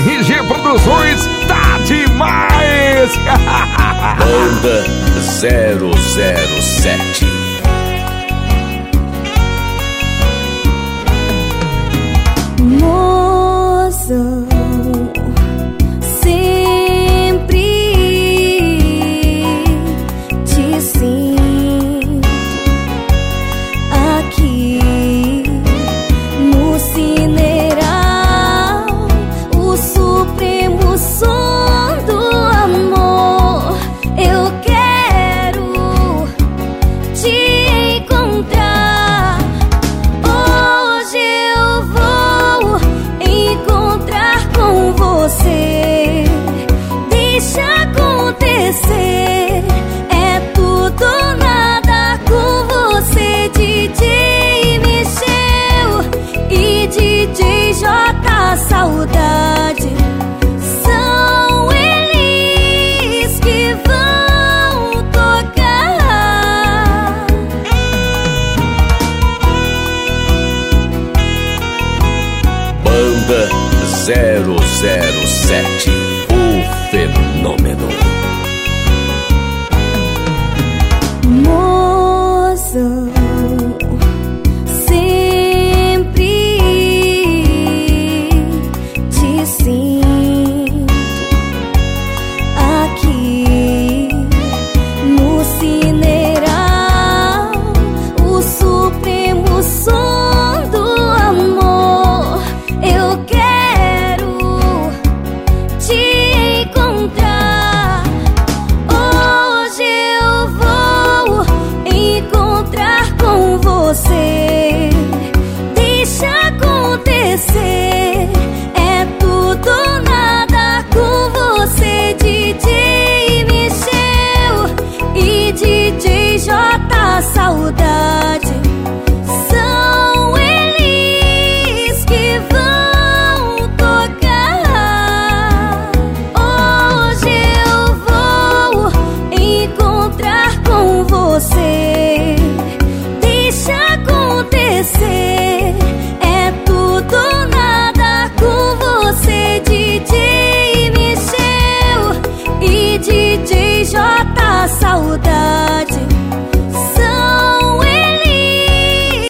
RG Produções tá demais! Banda 007 saudade são eles que vão tocar. Banda 007